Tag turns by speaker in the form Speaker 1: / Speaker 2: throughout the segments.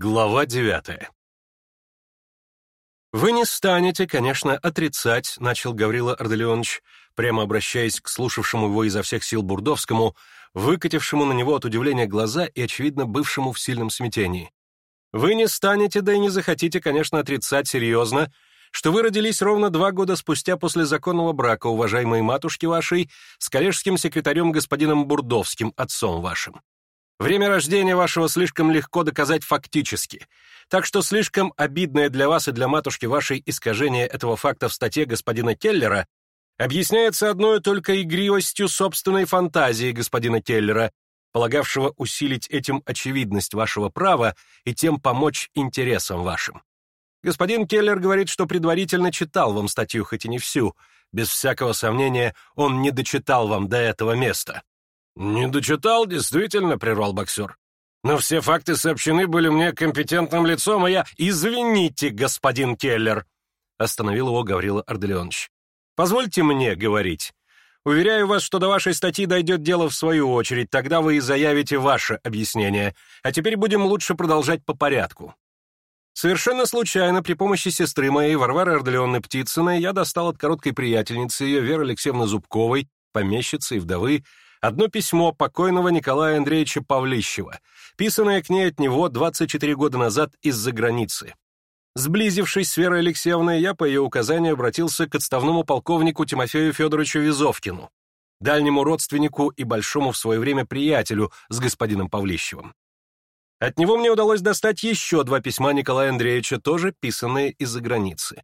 Speaker 1: Глава 9. «Вы не станете, конечно, отрицать», — начал Гаврила Арделеонович, прямо обращаясь к слушавшему его изо всех сил Бурдовскому, выкатившему на него от удивления глаза и, очевидно, бывшему в сильном смятении. «Вы не станете, да и не захотите, конечно, отрицать серьезно, что вы родились ровно два года спустя после законного брака, уважаемой матушки вашей, с коллежским секретарем господином Бурдовским, отцом вашим. Время рождения вашего слишком легко доказать фактически, так что слишком обидное для вас и для матушки вашей искажение этого факта в статье господина Келлера объясняется одной только игривостью собственной фантазии господина Келлера, полагавшего усилить этим очевидность вашего права и тем помочь интересам вашим. Господин Келлер говорит, что предварительно читал вам статью, хоть и не всю. Без всякого сомнения, он не дочитал вам до этого места. «Не дочитал, действительно», — прервал боксер. «Но все факты сообщены были мне компетентным лицом, а я...» «Извините, господин Келлер», — остановил его Гаврила Арделеонович. «Позвольте мне говорить. Уверяю вас, что до вашей статьи дойдет дело в свою очередь, тогда вы и заявите ваше объяснение. А теперь будем лучше продолжать по порядку». Совершенно случайно, при помощи сестры моей Варвары Арделеонны Птицыной, я достал от короткой приятельницы ее Веры Алексеевны Зубковой, помещицы и вдовы, одно письмо покойного Николая Андреевича Павлищева, писанное к ней от него 24 года назад из-за границы. Сблизившись с Верой Алексеевной, я по ее указанию обратился к отставному полковнику Тимофею Федоровичу Визовкину, дальнему родственнику и большому в свое время приятелю с господином Павлищевым. От него мне удалось достать еще два письма Николая Андреевича, тоже писанные из-за границы.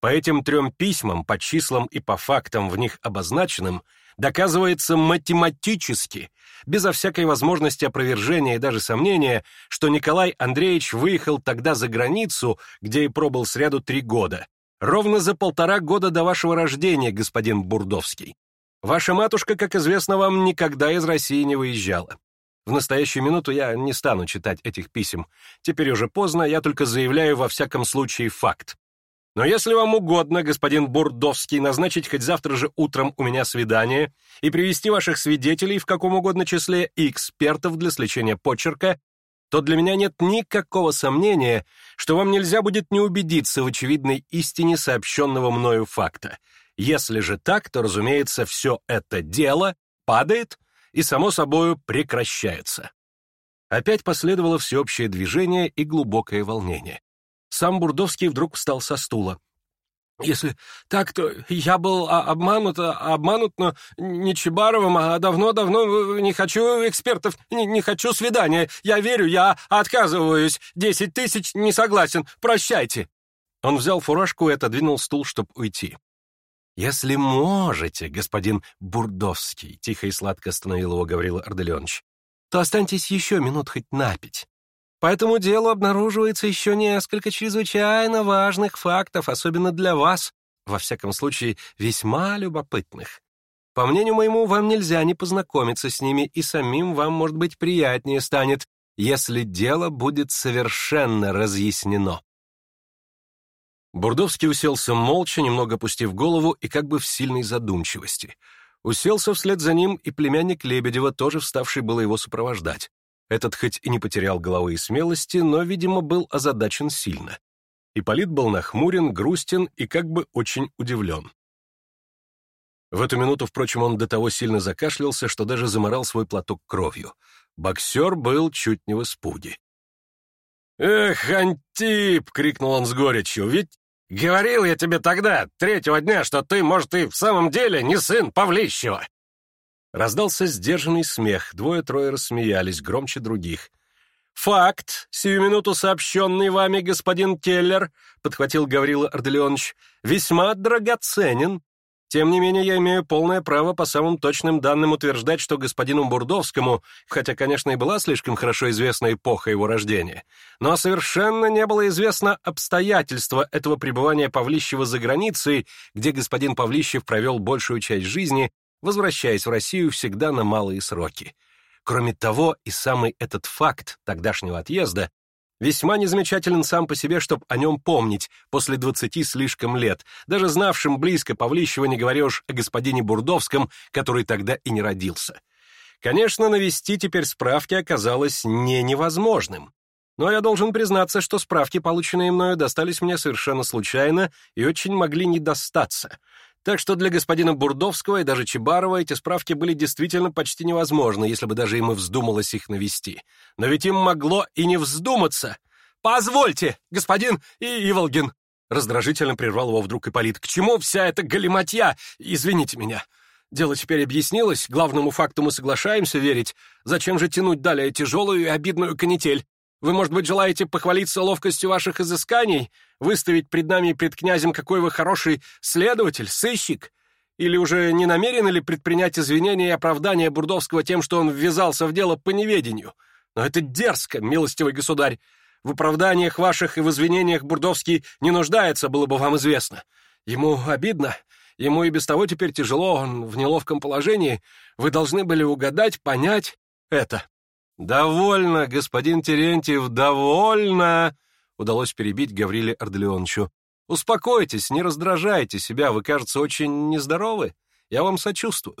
Speaker 1: По этим трем письмам, по числам и по фактам в них обозначенным, доказывается математически, безо всякой возможности опровержения и даже сомнения, что Николай Андреевич выехал тогда за границу, где и пробыл сряду три года, ровно за полтора года до вашего рождения, господин Бурдовский. Ваша матушка, как известно вам, никогда из России не выезжала. В настоящую минуту я не стану читать этих писем. Теперь уже поздно, я только заявляю во всяком случае факт. Но если вам угодно, господин Бурдовский, назначить хоть завтра же утром у меня свидание и привести ваших свидетелей в каком угодно числе и экспертов для сличения почерка, то для меня нет никакого сомнения, что вам нельзя будет не убедиться в очевидной истине сообщенного мною факта. Если же так, то, разумеется, все это дело падает и, само собою, прекращается. Опять последовало всеобщее движение и глубокое волнение. Сам Бурдовский вдруг встал со стула. Если так, то я был а, обманут, а, обманут, но не Чебаровым, а давно-давно не хочу экспертов, не, не хочу свидания. Я верю, я отказываюсь. Десять тысяч не согласен. Прощайте. Он взял фуражку и отодвинул стул, чтобы уйти. «Если можете, господин Бурдовский», — тихо и сладко остановил его Гаврила Арделеонович, «то останьтесь еще минут хоть на пять. Поэтому делу обнаруживается еще несколько чрезвычайно важных фактов, особенно для вас, во всяком случае, весьма любопытных. По мнению моему, вам нельзя не познакомиться с ними, и самим вам, может быть, приятнее станет, если дело будет совершенно разъяснено. Бурдовский уселся молча, немного опустив голову и как бы в сильной задумчивости. Уселся вслед за ним и племянник Лебедева, тоже вставший было его сопровождать. Этот хоть и не потерял головы и смелости, но, видимо, был озадачен сильно. Ипполит был нахмурен, грустен и как бы очень удивлен. В эту минуту, впрочем, он до того сильно закашлялся, что даже заморал свой платок кровью. Боксер был чуть не в испуге. «Эх, Антип!» — крикнул он с горечью. «Ведь говорил я тебе тогда, третьего дня, что ты, может, и в самом деле не сын Павлищева!» Раздался сдержанный смех, двое-трое рассмеялись, громче других. «Факт, сию минуту сообщенный вами господин Теллер, — подхватил Гаврила Арделеонович, — «весьма драгоценен. Тем не менее, я имею полное право по самым точным данным утверждать, что господину Бурдовскому, хотя, конечно, и была слишком хорошо известна эпоха его рождения, но совершенно не было известно обстоятельства этого пребывания Павлищева за границей, где господин Павлищев провел большую часть жизни возвращаясь в Россию всегда на малые сроки. Кроме того, и самый этот факт тогдашнего отъезда весьма незамечателен сам по себе, чтобы о нем помнить после двадцати слишком лет, даже знавшим близко Павлищева, не говоря о господине Бурдовском, который тогда и не родился. Конечно, навести теперь справки оказалось не невозможным. Но я должен признаться, что справки, полученные мною, достались мне совершенно случайно и очень могли не достаться — так что для господина Бурдовского и даже Чебарова эти справки были действительно почти невозможны, если бы даже ему вздумалось их навести. Но ведь им могло и не вздуматься. «Позвольте, господин и Иволгин!» Раздражительно прервал его вдруг Ипполит. «К чему вся эта галиматья? Извините меня. Дело теперь объяснилось, главному факту мы соглашаемся верить. Зачем же тянуть далее тяжелую и обидную канитель? Вы, может быть, желаете похвалиться ловкостью ваших изысканий, выставить пред нами и пред князем, какой вы хороший следователь, сыщик? Или уже не намерены ли предпринять извинения и оправдания Бурдовского тем, что он ввязался в дело по неведению? Но это дерзко, милостивый государь. В оправданиях ваших и в извинениях Бурдовский не нуждается, было бы вам известно. Ему обидно, ему и без того теперь тяжело, он в неловком положении. Вы должны были угадать, понять это. «Довольно, господин Терентьев, довольно!» Удалось перебить Гавриле Арделеоновичу. «Успокойтесь, не раздражайте себя, вы, кажется, очень нездоровы. Я вам сочувствую.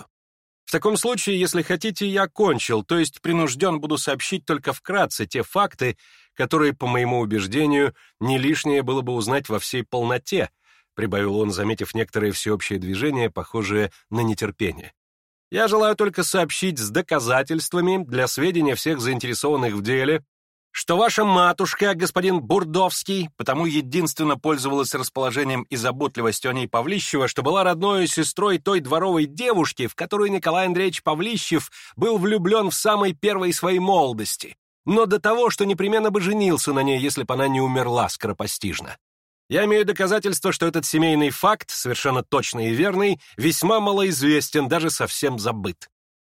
Speaker 1: В таком случае, если хотите, я кончил, то есть принужден буду сообщить только вкратце те факты, которые, по моему убеждению, не лишнее было бы узнать во всей полноте», прибавил он, заметив некоторые всеобщие движения, похожие на нетерпение. Я желаю только сообщить с доказательствами для сведения всех заинтересованных в деле, что ваша матушка, господин Бурдовский, потому единственно пользовалась расположением и заботливостью о ней Павлищева, что была родной сестрой той дворовой девушки, в которую Николай Андреевич Павлищев был влюблен в самой первой своей молодости, но до того, что непременно бы женился на ней, если бы она не умерла скоропостижно. Я имею доказательство, что этот семейный факт, совершенно точный и верный, весьма малоизвестен, даже совсем забыт.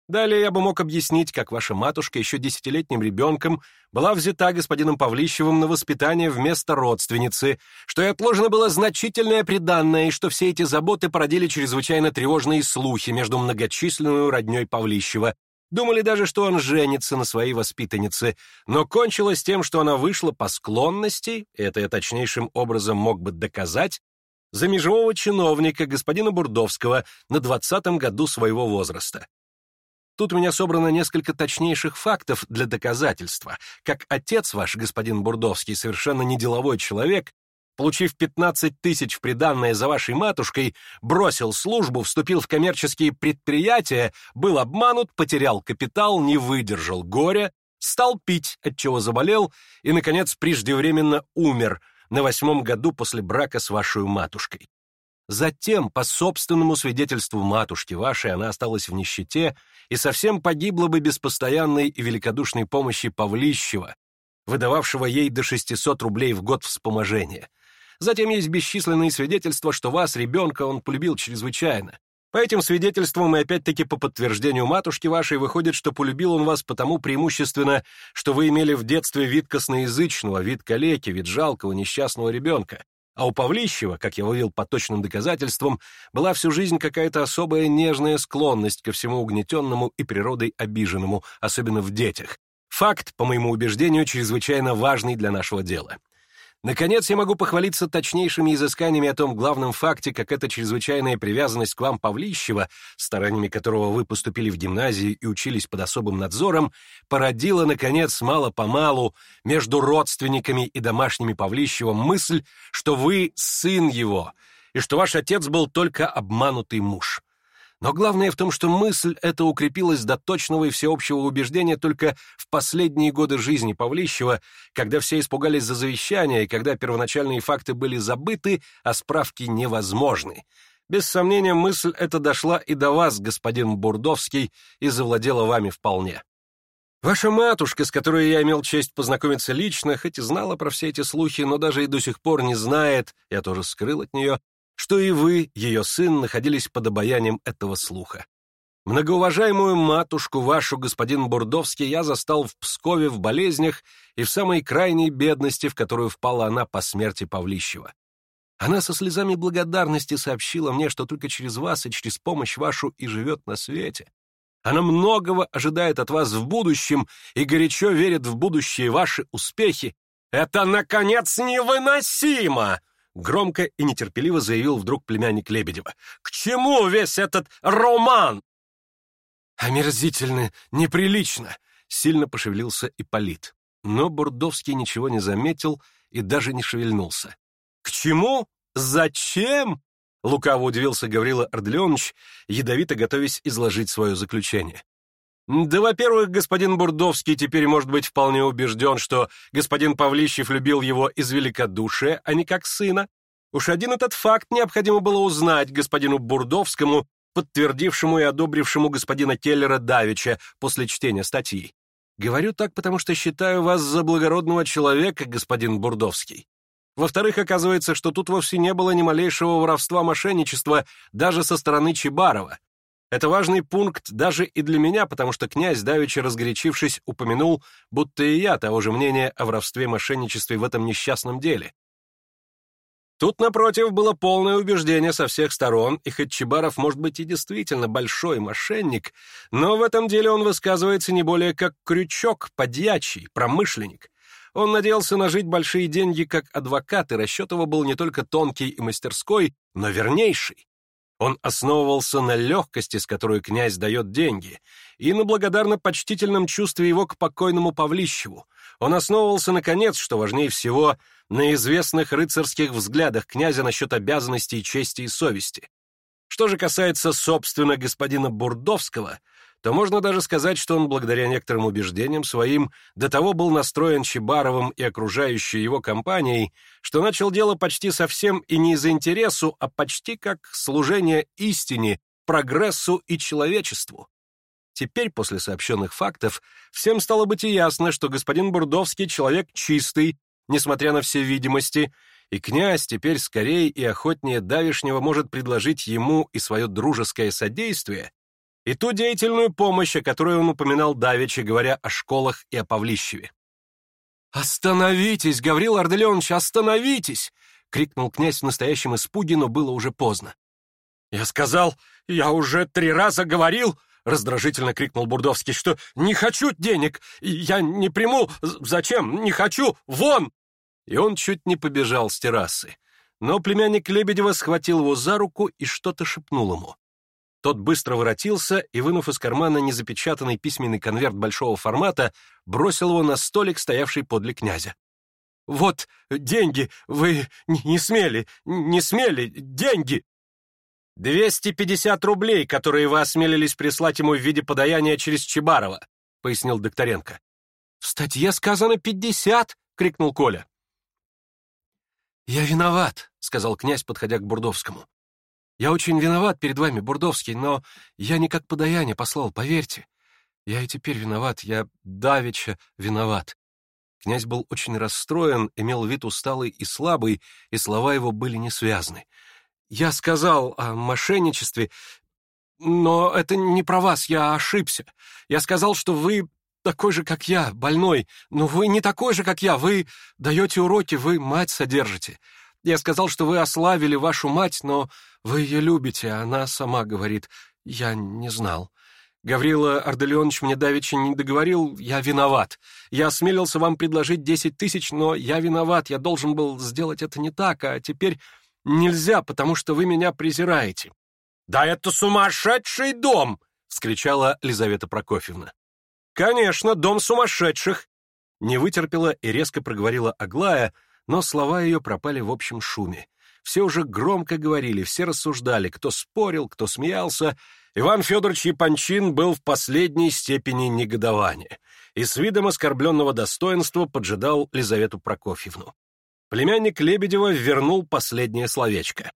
Speaker 1: Далее я бы мог объяснить, как ваша матушка еще десятилетним ребенком была взята господином Павлищевым на воспитание вместо родственницы, что и отложено было значительное приданное, и что все эти заботы породили чрезвычайно тревожные слухи между многочисленную родней Павлищева, Думали даже, что он женится на своей воспитаннице, но кончилось тем, что она вышла по склонности, это я точнейшим образом мог бы доказать, за межевого чиновника, господина Бурдовского, на двадцатом году своего возраста. Тут у меня собрано несколько точнейших фактов для доказательства, как отец ваш, господин Бурдовский, совершенно не деловой человек, получив 15 тысяч в приданное за вашей матушкой, бросил службу, вступил в коммерческие предприятия, был обманут, потерял капитал, не выдержал горя, стал пить, от чего заболел и, наконец, преждевременно умер на восьмом году после брака с вашей матушкой. Затем, по собственному свидетельству матушки вашей, она осталась в нищете и совсем погибла бы без постоянной и великодушной помощи Павлищева, выдававшего ей до 600 рублей в год вспоможения — Затем есть бесчисленные свидетельства, что вас, ребенка, он полюбил чрезвычайно. По этим свидетельствам и опять-таки по подтверждению матушки вашей выходит, что полюбил он вас потому преимущественно, что вы имели в детстве вид косноязычного, вид калеки, вид жалкого, несчастного ребенка. А у Павлищева, как я вывел по точным доказательствам, была всю жизнь какая-то особая нежная склонность ко всему угнетенному и природой обиженному, особенно в детях. Факт, по моему убеждению, чрезвычайно важный для нашего дела. Наконец, я могу похвалиться точнейшими изысканиями о том главном факте, как эта чрезвычайная привязанность к вам Павлищева, стараниями которого вы поступили в гимназию и учились под особым надзором, породила, наконец, мало-помалу между родственниками и домашними Павлищева мысль, что вы сын его, и что ваш отец был только обманутый муж. Но главное в том, что мысль эта укрепилась до точного и всеобщего убеждения только в последние годы жизни Павлищева, когда все испугались за завещание и когда первоначальные факты были забыты, а справки невозможны. Без сомнения, мысль эта дошла и до вас, господин Бурдовский, и завладела вами вполне. Ваша матушка, с которой я имел честь познакомиться лично, хоть и знала про все эти слухи, но даже и до сих пор не знает, я тоже скрыл от нее, что и вы, ее сын, находились под обаянием этого слуха. Многоуважаемую матушку вашу, господин Бурдовский, я застал в Пскове в болезнях и в самой крайней бедности, в которую впала она по смерти Павлищева. Она со слезами благодарности сообщила мне, что только через вас и через помощь вашу и живет на свете. Она многого ожидает от вас в будущем и горячо верит в будущие ваши успехи. «Это, наконец, невыносимо!» Громко и нетерпеливо заявил вдруг племянник Лебедева. «К чему весь этот роман?» «Омерзительно, неприлично!» — сильно пошевелился Ипполит. Но Бурдовский ничего не заметил и даже не шевельнулся. «К чему? Зачем?» — лукаво удивился Гаврила Арделеонович, ядовито готовясь изложить свое заключение. Да, во-первых, господин Бурдовский теперь может быть вполне убежден, что господин Павлищев любил его из великодушия, а не как сына. Уж один этот факт необходимо было узнать господину Бурдовскому, подтвердившему и одобрившему господина Келлера Давича после чтения статьи. Говорю так, потому что считаю вас за благородного человека, господин Бурдовский. Во-вторых, оказывается, что тут вовсе не было ни малейшего воровства-мошенничества даже со стороны Чебарова. Это важный пункт даже и для меня, потому что князь, давеча разгорячившись, упомянул, будто и я того же мнения о воровстве и мошенничестве в этом несчастном деле. Тут, напротив, было полное убеждение со всех сторон, и хоть Чебаров может быть и действительно большой мошенник, но в этом деле он высказывается не более как крючок, подьячий, промышленник. Он надеялся нажить большие деньги как адвокат, и расчет его был не только тонкий и мастерской, но вернейший. Он основывался на легкости, с которой князь дает деньги, и на благодарно-почтительном чувстве его к покойному Павлищеву. Он основывался, наконец, что важнее всего, на известных рыцарских взглядах князя насчет обязанностей чести и совести. Что же касается, собственно, господина Бурдовского — то можно даже сказать, что он, благодаря некоторым убеждениям своим, до того был настроен Чебаровым и окружающей его компанией, что начал дело почти совсем и не из интересу, а почти как служение истине, прогрессу и человечеству. Теперь, после сообщенных фактов, всем стало быть и ясно, что господин Бурдовский человек чистый, несмотря на все видимости, и князь теперь скорее и охотнее давишнего может предложить ему и свое дружеское содействие, и ту деятельную помощь, о которой он упоминал давеча, говоря о школах и о Павлищеве. «Остановитесь, Гаврил Арделеонович, остановитесь!» — крикнул князь в настоящем испуге, но было уже поздно. «Я сказал, я уже три раза говорил!» — раздражительно крикнул Бурдовский, что «не хочу денег! Я не приму! Зачем? Не хочу! Вон!» И он чуть не побежал с террасы. Но племянник Лебедева схватил его за руку и что-то шепнул ему. Тот быстро воротился и, вынув из кармана незапечатанный письменный конверт большого формата, бросил его на столик, стоявший подле князя. «Вот деньги! Вы не смели! Не смели! Деньги!» «250 рублей, которые вы осмелились прислать ему в виде подаяния через Чебарова», — пояснил Докторенко. «В статье сказано 50!» — крикнул Коля. «Я виноват», — сказал князь, подходя к Бурдовскому. Я очень виноват перед вами, Бурдовский, но я не как подаяние послал, поверьте. Я и теперь виноват, я давеча виноват». Князь был очень расстроен, имел вид усталый и слабый, и слова его были несвязны. «Я сказал о мошенничестве, но это не про вас, я ошибся. Я сказал, что вы такой же, как я, больной, но вы не такой же, как я, вы даете уроки, вы мать содержите. Я сказал, что вы ославили вашу мать, но вы ее любите, а она сама говорит, я не знал. Гаврила Арделеонович мне давеча не договорил, я виноват. Я осмелился вам предложить десять тысяч, но я виноват, я должен был сделать это не так, а теперь нельзя, потому что вы меня презираете. «Да это сумасшедший дом!» — вскричала Лизавета Прокофьевна. «Конечно, дом сумасшедших!» Не вытерпела и резко проговорила Аглая — но слова ее пропали в общем шуме. Все уже громко говорили, все рассуждали, кто спорил, кто смеялся. Иван Федорович Япончин был в последней степени негодования и с видом оскорбленного достоинства поджидал Лизавету Прокофьевну. Племянник Лебедева вернул последнее словечко.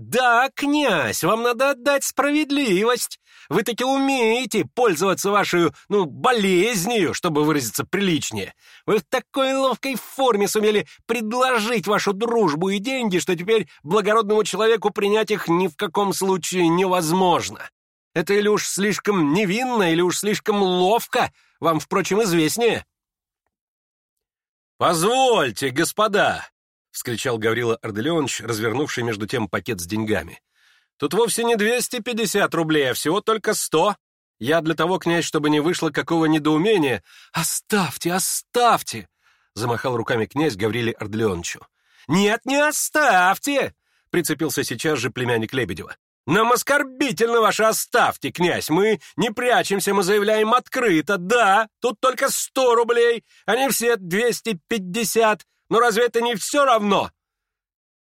Speaker 1: «Да, князь, вам надо отдать справедливость. Вы таки умеете пользоваться вашей, ну, болезнью, чтобы выразиться приличнее. Вы в такой ловкой форме сумели предложить вашу дружбу и деньги, что теперь благородному человеку принять их ни в каком случае невозможно. Это или уж слишком невинно, или уж слишком ловко, вам, впрочем, известнее». «Позвольте, господа!» вскричал Гаврила Арделеонович, развернувший между тем пакет с деньгами. Тут вовсе не 250 рублей, а всего только 100. Я для того, князь, чтобы не вышло какого недоумения. Оставьте, оставьте, замахал руками князь Гавриле Арделеоновичу. Нет, не оставьте, прицепился сейчас же племянник Лебедева. Нам оскорбительно ваше оставьте, князь. Мы не прячемся, мы заявляем открыто. Да, тут только сто рублей, а не все 250. Но разве это не все равно?»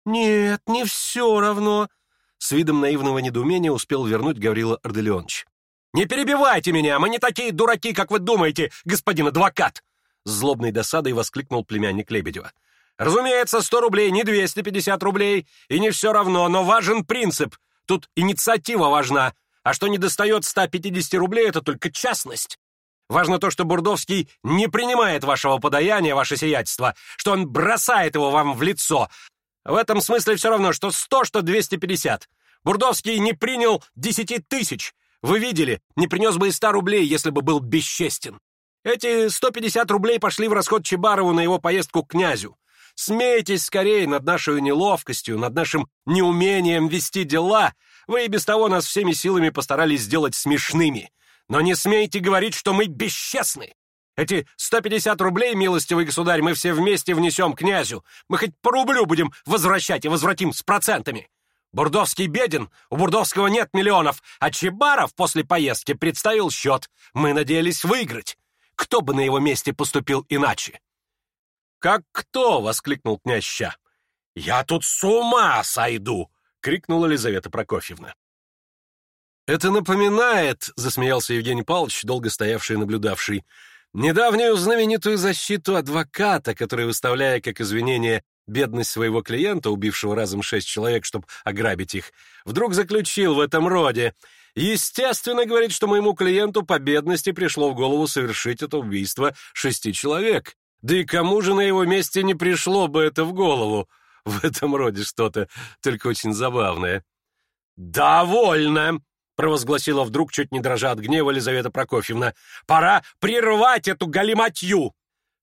Speaker 1: «Нет, не все равно», — с видом наивного недоумения успел вернуть Гаврила Арделеонович. «Не перебивайте меня! Мы не такие дураки, как вы думаете, господин адвокат!» С злобной досадой воскликнул племянник Лебедева. «Разумеется, сто рублей, не двести пятьдесят рублей, и не все равно, но важен принцип. Тут инициатива важна, а что не достает 150 рублей, это только частность. Важно то, что Бурдовский не принимает вашего подаяния, ваше сиятельство, что он бросает его вам в лицо. В этом смысле все равно, что сто, что 250. Бурдовский не принял 10 тысяч. Вы видели, не принес бы и ста рублей, если бы был бесчестен. Эти 150 рублей пошли в расход Чебарову на его поездку к князю. Смейтесь скорее над нашей неловкостью, над нашим неумением вести дела. Вы и без того нас всеми силами постарались сделать смешными. Но не смейте говорить, что мы бесчестны. Эти 150 рублей, милостивый государь, мы все вместе внесем князю. Мы хоть по рублю будем возвращать и возвратим с процентами. Бурдовский беден, у Бурдовского нет миллионов, а Чебаров после поездки представил счет. Мы надеялись выиграть. Кто бы на его месте поступил иначе? «Как кто?» — воскликнул князь Ща. «Я тут с ума сойду!» — крикнула Лизавета Прокофьевна. «Это напоминает», — засмеялся Евгений Павлович, долго стоявший и наблюдавший, «недавнюю знаменитую защиту адвоката, который, выставляя как извинение бедность своего клиента, убившего разом шесть человек, чтобы ограбить их, вдруг заключил в этом роде. Естественно, говорит, что моему клиенту по бедности пришло в голову совершить это убийство шести человек. Да и кому же на его месте не пришло бы это в голову? В этом роде что-то, только очень забавное». «Довольно!» провозгласила вдруг, чуть не дрожа от гнева, Елизавета Прокофьевна. «Пора прервать эту галиматью!»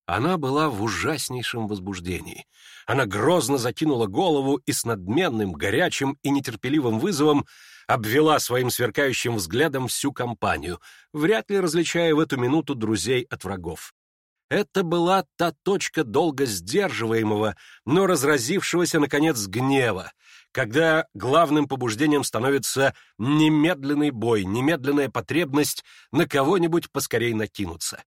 Speaker 1: Она была в ужаснейшем возбуждении. Она грозно закинула голову и с надменным, горячим и нетерпеливым вызовом обвела своим сверкающим взглядом всю компанию, вряд ли различая в эту минуту друзей от врагов. Это была та точка долго сдерживаемого, но разразившегося, наконец, гнева, когда главным побуждением становится немедленный бой, немедленная потребность на кого-нибудь поскорей накинуться.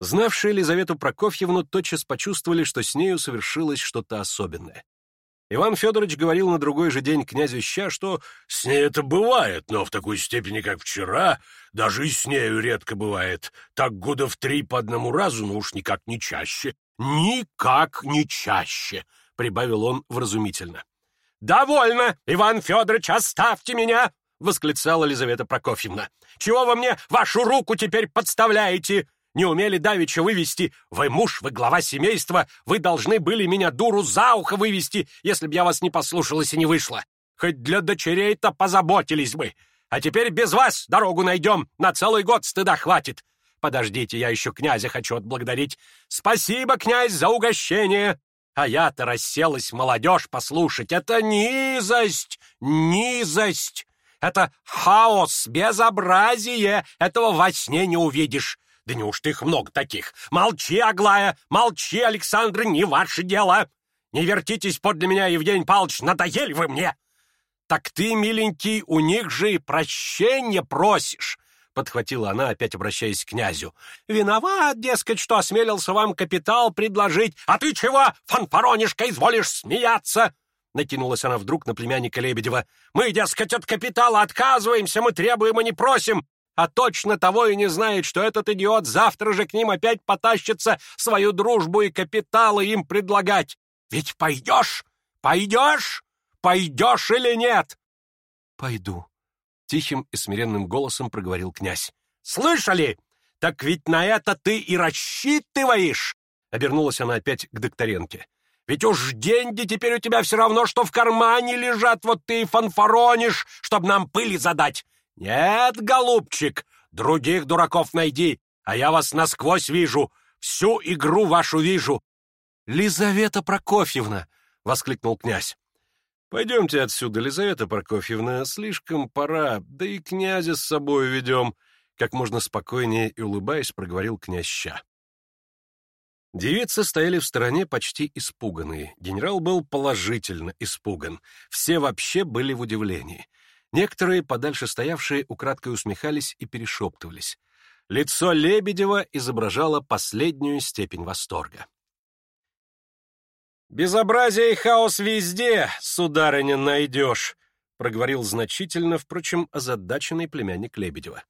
Speaker 1: Знавшие Елизавету Прокофьевну тотчас почувствовали, что с нею совершилось что-то особенное. Иван Федорович говорил на другой же день князю Ща, что «с ней это бывает, но в такой степени, как вчера, даже и с нею редко бывает. Так года в три по одному разу, но уж никак не чаще. Никак не чаще!» — прибавил он вразумительно. «Довольно, Иван Федорович, оставьте меня!» — восклицала Елизавета Прокофьевна. «Чего вы мне вашу руку теперь подставляете? Не умели давеча вывести. Вы муж, вы глава семейства. Вы должны были меня, дуру, за ухо вывести, если б я вас не послушалась и не вышла. Хоть для дочерей-то позаботились бы. А теперь без вас дорогу найдем. На целый год стыда хватит. Подождите, я еще князя хочу отблагодарить. Спасибо, князь, за угощение!» а я-то расселась молодежь послушать. Это низость, низость. Это хаос, безобразие. Этого во сне не увидишь. Да неужто их много таких? Молчи, Аглая, молчи, Александр, не ваше дело. Не вертитесь подле меня, Евгений Павлович, надоели вы мне. Так ты, миленький, у них же и прощения просишь подхватила она, опять обращаясь к князю. «Виноват, дескать, что осмелился вам капитал предложить. А ты чего, фанфаронишка, изволишь смеяться?» Накинулась она вдруг на племянника Лебедева. «Мы, дескать, от капитала отказываемся, мы требуем и не просим. А точно того и не знает, что этот идиот завтра же к ним опять потащится свою дружбу и капиталы им предлагать. Ведь пойдешь, пойдешь, пойдешь или нет?» «Пойду», Тихим и смиренным голосом проговорил князь. «Слышали? Так ведь на это ты и рассчитываешь!» Обернулась она опять к Докторенке. «Ведь уж деньги теперь у тебя все равно, что в кармане лежат, вот ты и фанфаронишь, чтобы нам пыли задать! Нет, голубчик, других дураков найди, а я вас насквозь вижу, всю игру вашу вижу!» «Лизавета Прокофьевна!» — воскликнул князь. Пойдемте отсюда, Лизавета Прокофьевна, слишком пора, да и князя с собой ведем, как можно спокойнее и улыбаясь проговорил князьща. Девицы стояли в стороне почти испуганные. Генерал был положительно испуган. Все вообще были в удивлении. Некоторые, подальше стоявшие, украдкой усмехались и перешептывались. Лицо Лебедева изображало последнюю степень восторга. «Безобразие и хаос везде, сударыня, найдешь», — проговорил значительно, впрочем, озадаченный племянник Лебедева.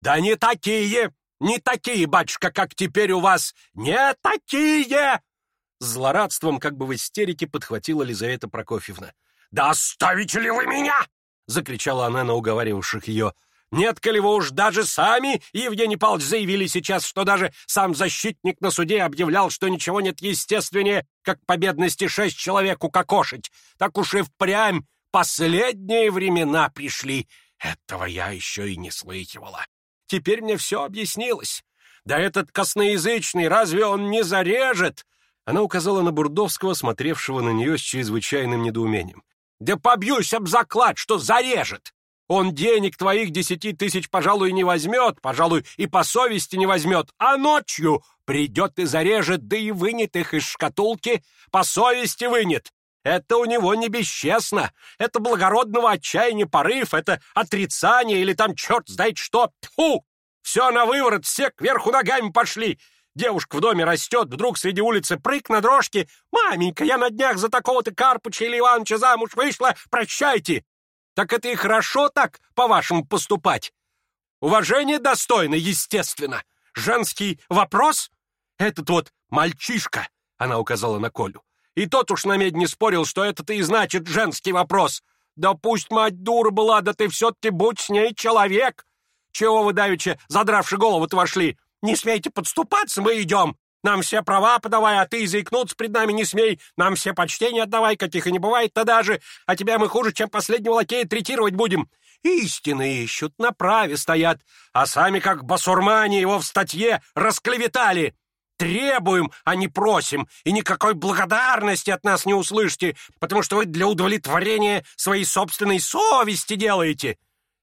Speaker 2: «Да не такие! Не такие, батюшка, как теперь у вас! Не такие!»
Speaker 1: Злорадством, как бы в истерике, подхватила Лизавета Прокофьевна.
Speaker 2: «Да оставите ли вы меня!» — закричала она на уговаривавших ее. Нет, коли вы уж даже сами, Евгений Павлович, заявили сейчас, что даже сам защитник на суде объявлял, что ничего нет естественнее, как по бедности шесть человек укокошить, так уж и впрямь последние времена пришли. Этого я еще и не слыхивала. Теперь мне все объяснилось. Да этот косноязычный, разве он не зарежет?
Speaker 1: Она указала на Бурдовского, смотревшего на нее с чрезвычайным недоумением.
Speaker 2: «Да побьюсь об заклад, что зарежет! Он денег твоих десяти тысяч, пожалуй, не возьмет, пожалуй, и по совести не возьмет, а ночью придет и зарежет, да и вынет их из шкатулки, по совести вынет. Это у него не бесчестно, это благородного отчаяния порыв, это отрицание или там черт знает что. Тьфу! Все на выворот, все кверху ногами пошли. Девушка в доме растет, вдруг среди улицы прыг на дрожке. «Маменька, я на днях за такого-то Карпыча или Ивановича замуж вышла, прощайте!» Так это и хорошо так, по-вашему, поступать. Уважение достойно, естественно. Женский вопрос? Этот вот мальчишка, она указала на Колю. И тот уж на мед не спорил, что это-то и значит женский вопрос. Да пусть мать дур была, да ты все-таки будь с ней человек. Чего вы давеча, задравши голову-то вошли? Не смейте подступаться, мы идем. Нам все права подавай, а ты заикнуться пред нами не смей. Нам все почтения отдавай, каких и не бывает тогда же. А тебя мы хуже, чем последнего лакея третировать будем. Истины ищут, на праве стоят. А сами, как басурмане, его в статье расклеветали. Требуем, а не просим. И никакой благодарности от нас не услышите, потому что вы для удовлетворения своей собственной совести делаете.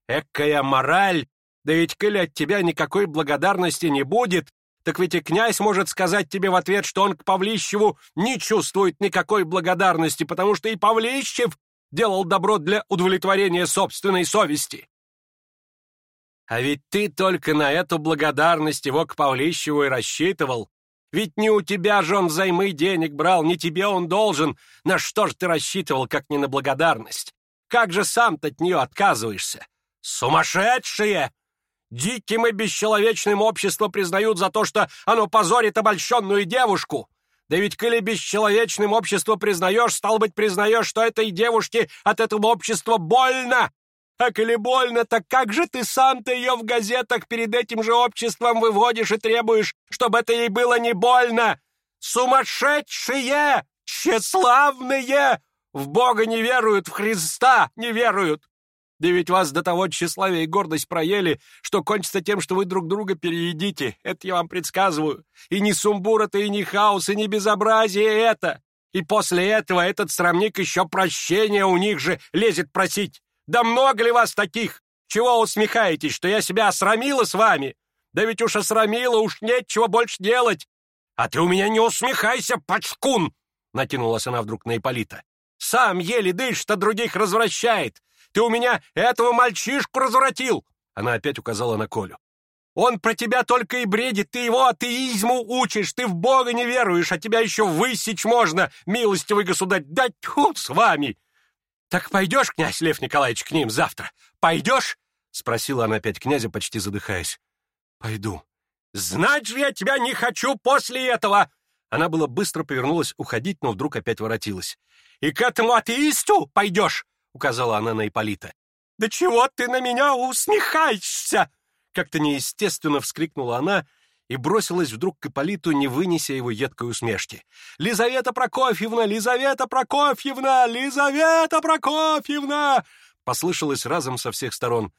Speaker 2: Экая мораль! Да ведь, Коля, от тебя никакой благодарности не будет, так ведь и князь может сказать тебе в ответ, что он к Павлищеву не чувствует никакой благодарности, потому что и Павлищев делал добро для удовлетворения собственной совести. А ведь ты только на эту благодарность его к Павлищеву и рассчитывал. Ведь не у тебя же он взаймы денег брал, не тебе он должен. На что же ты рассчитывал, как не на благодарность? Как же сам-то от нее отказываешься? Сумасшедшие! Диким и бесчеловечным общество признают за то, что оно позорит обольщенную девушку. Да ведь, коли бесчеловечным общество признаешь, стал быть, признаешь, что этой девушке от этого общества больно. А коли больно, так как же ты сам-то ее в газетах перед этим же обществом выводишь и требуешь, чтобы это ей было не больно? Сумасшедшие! Тщеславные! В Бога не веруют, в Христа не веруют! Да ведь вас до того тщеславия и гордость проели, что кончится тем, что вы друг друга переедите. Это я вам предсказываю. И не сумбур это, и не хаос, и не безобразие это. И после этого этот срамник еще прощения у них же лезет просить. Да много ли вас таких? Чего усмехаетесь, что я себя осрамила с вами? Да ведь уж осрамила, уж нет чего больше делать. А ты у меня не усмехайся, пачкун!» Натянулась она вдруг на Ипполита сам еле дышит, а других развращает. Ты у меня этого мальчишку развратил!» Она опять указала на Колю. «Он про тебя только и бредит, ты его атеизму учишь, ты в Бога не веруешь, а тебя еще высечь можно, милостивый государь, да тьфу с вами!» «Так пойдешь, князь Лев Николаевич, к ним завтра? Пойдешь?» — спросила она опять князя, почти задыхаясь. «Пойду». «Знать же я тебя не хочу после этого!» Она было быстро повернулась уходить, но вдруг опять воротилась. «И к этому атеисту пойдешь!» — указала она на Ипполита. «Да чего ты на меня усмехаешься?» Как-то неестественно вскрикнула она и бросилась вдруг к Ипполиту, не вынеся его едкой усмешки. «Лизавета Прокофьевна! Лизавета Прокофьевна! Лизавета Прокофьевна!» Послышалось разом со всех сторон.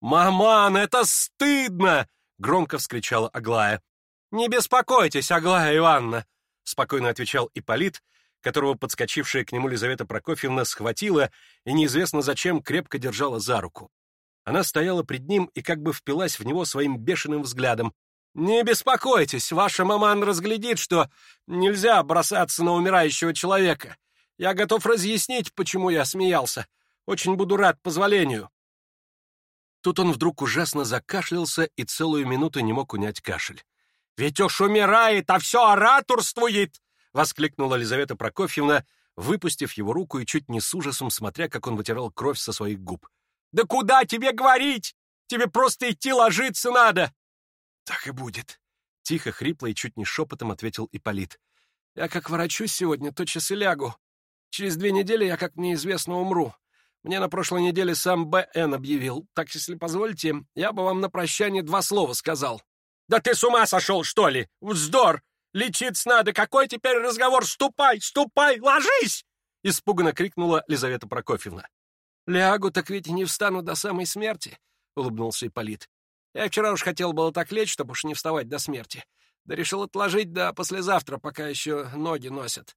Speaker 2: «Маман, это стыдно!» — громко вскричала Аглая. «Не беспокойтесь, Аглая Ивановна!» спокойно отвечал Ипполит, которого подскочившая к нему Лизавета Прокофьевна схватила и неизвестно зачем крепко держала за руку. Она стояла пред ним и как бы впилась в него своим бешеным взглядом. «Не беспокойтесь, ваша маман разглядит, что нельзя бросаться на умирающего человека. Я готов разъяснить, почему я смеялся. Очень буду рад позволению».
Speaker 1: Тут он вдруг ужасно закашлялся и целую минуту не мог унять кашель.
Speaker 2: Ведь уж умирает, а все ораторствует!»
Speaker 1: — воскликнула Лизавета Прокофьевна, выпустив его руку и чуть не с ужасом смотря, как он вытирал кровь со своих губ.
Speaker 2: «Да куда тебе говорить? Тебе просто идти ложиться надо!»
Speaker 1: «Так и будет», — тихо, хрипло и чуть не шепотом ответил Ипполит. «Я как ворочусь сегодня, то и лягу. Через две недели я, как мне известно, умру. Мне на прошлой неделе сам Б.Н. объявил. Так, если позволите, я бы вам на прощание два слова сказал».
Speaker 2: Да ты с ума сошел, что ли? Вздор! Лечиться надо! Какой теперь разговор? Ступай, ступай, ложись!»
Speaker 1: Испуганно крикнула Лизавета Прокофьевна. «Лягу, так ведь не встану до самой смерти», — улыбнулся Ипполит. «Я вчера уж хотел было так лечь, чтобы уж не вставать до смерти. Да решил отложить до послезавтра, пока еще ноги носят.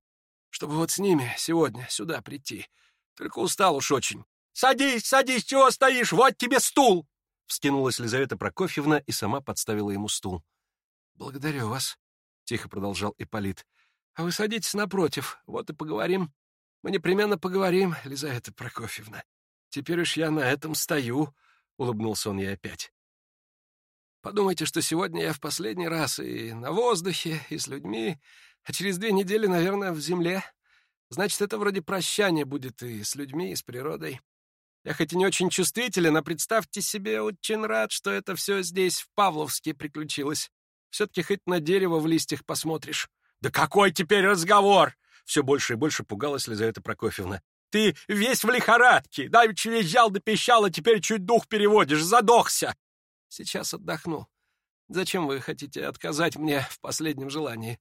Speaker 1: Чтобы вот с ними сегодня сюда прийти. Только устал уж очень.
Speaker 2: «Садись, садись, чего стоишь? Вот тебе стул!»
Speaker 1: Вскинулась Лизавета Прокофьевна и сама подставила ему стул. «Благодарю вас», — тихо продолжал Ипполит. «А вы садитесь напротив, вот и поговорим. Мы непременно поговорим, Лизавета Прокофьевна. Теперь уж я на этом стою», — улыбнулся он ей опять. «Подумайте, что сегодня я в последний раз и на воздухе, и с людьми, а через две недели, наверное, в земле. Значит, это вроде прощание будет и с людьми, и с природой. Я хоть и не очень чувствителен, а представьте себе, очень рад, что это все здесь, в Павловске, приключилось. Все-таки хоть на дерево в листьях посмотришь.
Speaker 2: Да какой теперь разговор?
Speaker 1: Все больше и больше пугалась Лизавета Прокофьевна.
Speaker 2: Ты весь в лихорадке. Давеча визжал да пищал, а теперь чуть дух переводишь. Задохся.
Speaker 1: Сейчас отдохну. Зачем вы хотите отказать мне в последнем желании?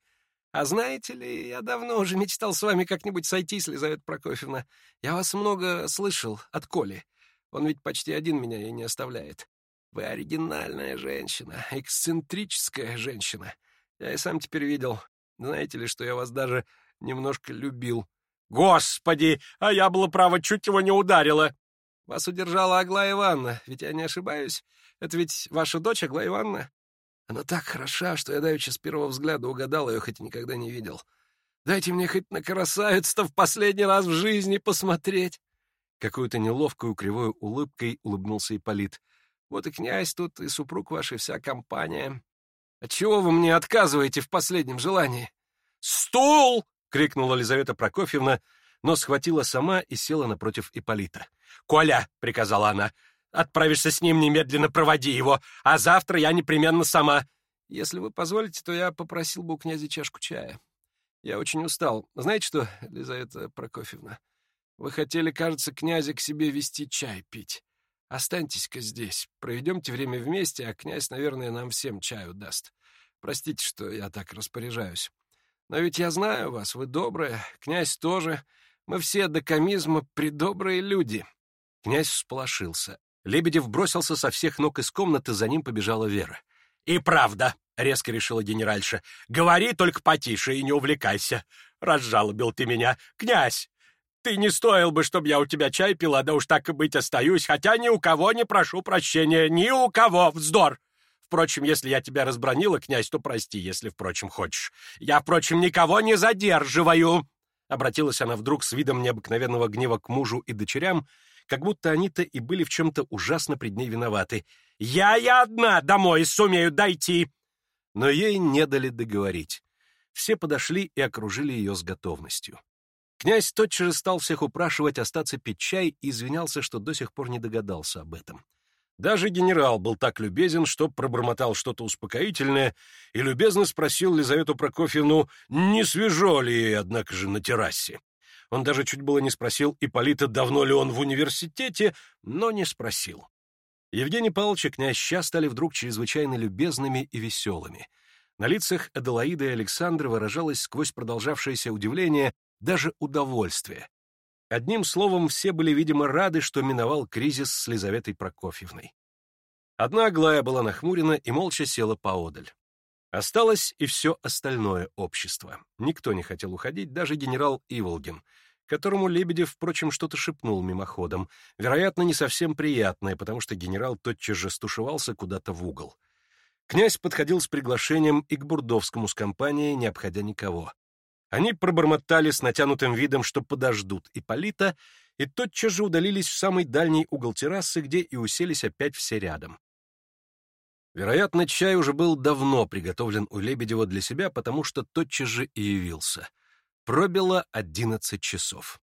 Speaker 1: А знаете ли, я давно уже мечтал с вами как-нибудь сойтись, Лизавета Прокофьевна. Я вас много слышал от Коли. Он ведь почти один меня и не оставляет. Вы оригинальная женщина, эксцентрическая женщина. Я и сам теперь видел. Знаете ли, что я вас даже немножко любил.
Speaker 2: Господи, а я было право, чуть его не ударила.
Speaker 1: Вас удержала Аглая Ивановна, ведь я не ошибаюсь. Это ведь ваша дочь Аглая Ивановна? Она так хороша, что я давеча с первого взгляда угадал ее, хоть никогда не видел. Дайте мне хоть на красавицу-то в последний раз в жизни посмотреть!» Какую-то неловкую кривой улыбкой улыбнулся Ипполит. «Вот и князь тут, и супруг ваш, и вся компания. Отчего вы мне отказываете в последнем желании?»
Speaker 2: «Стул!»
Speaker 1: — крикнула Лизавета Прокофьевна, но схватила сама и села напротив Ипполита.
Speaker 2: «Коля!» — приказала она. Отправишься с ним, немедленно проводи его, а завтра я непременно сама.
Speaker 1: Если вы позволите, то я попросил бы у князя чашку чая. Я очень устал. Знаете что, Лизавета Прокофьевна, вы хотели, кажется, князя к себе вести чай пить. Останьтесь-ка здесь, проведемте время вместе, а князь, наверное, нам всем чаю даст. Простите, что я так распоряжаюсь. Но ведь я знаю вас, вы добрые, князь тоже. Мы все до комизма придобрые люди. Князь сполошился. Лебедев бросился со всех ног из комнаты, за ним побежала Вера.
Speaker 2: «И правда», — резко решила генеральша, — «говори только потише и не увлекайся. Разжалобил ты меня, князь. Ты не стоил бы, чтобы я у тебя чай пила, да уж так и быть остаюсь, хотя ни у кого не прошу прощения, ни у кого, вздор!» Впрочем, если я тебя разбронила, князь, то прости, если, впрочем, хочешь. Я, впрочем, никого не задерживаю!» Обратилась она вдруг с видом необыкновенного гнева к мужу и дочерям как будто они-то и были в чем-то ужасно пред ней виноваты. «Я, я одна домой сумею дойти!»
Speaker 1: Но ей не дали договорить. Все подошли и окружили ее с готовностью. Князь тотчас же стал всех упрашивать остаться пить чай и извинялся, что до сих пор не догадался об этом. Даже генерал был так любезен, что пробормотал что-то успокоительное и любезно спросил Лизавету Прокофьевну, не свежо ли ей, однако же, на террасе. Он даже чуть было не спросил Ипполита, давно ли он в университете, но не спросил. Евгений Павлович и князь Ща стали вдруг чрезвычайно любезными и веселыми. На лицах Аделаиды и Александра выражалось сквозь продолжавшееся удивление даже удовольствие. Одним словом, все были, видимо, рады, что миновал кризис с Лизаветой Прокофьевной. Одна Аглая была нахмурена и молча села поодаль. Осталось и все остальное общество. Никто не хотел уходить, даже генерал Иволгин, которому Лебедев, впрочем, что-то шепнул мимоходом, вероятно, не совсем приятное, потому что генерал тотчас же стушевался куда-то в угол. Князь подходил с приглашением и к Бурдовскому с компанией, не обходя никого. Они пробормотали с натянутым видом, что подождут Ипполита, и тотчас же удалились в самый дальний угол террасы, где и уселись опять все рядом. Вероятно, чай уже был давно приготовлен у Лебедева для себя, потому что тотчас же и явился. Пробило одиннадцать часов.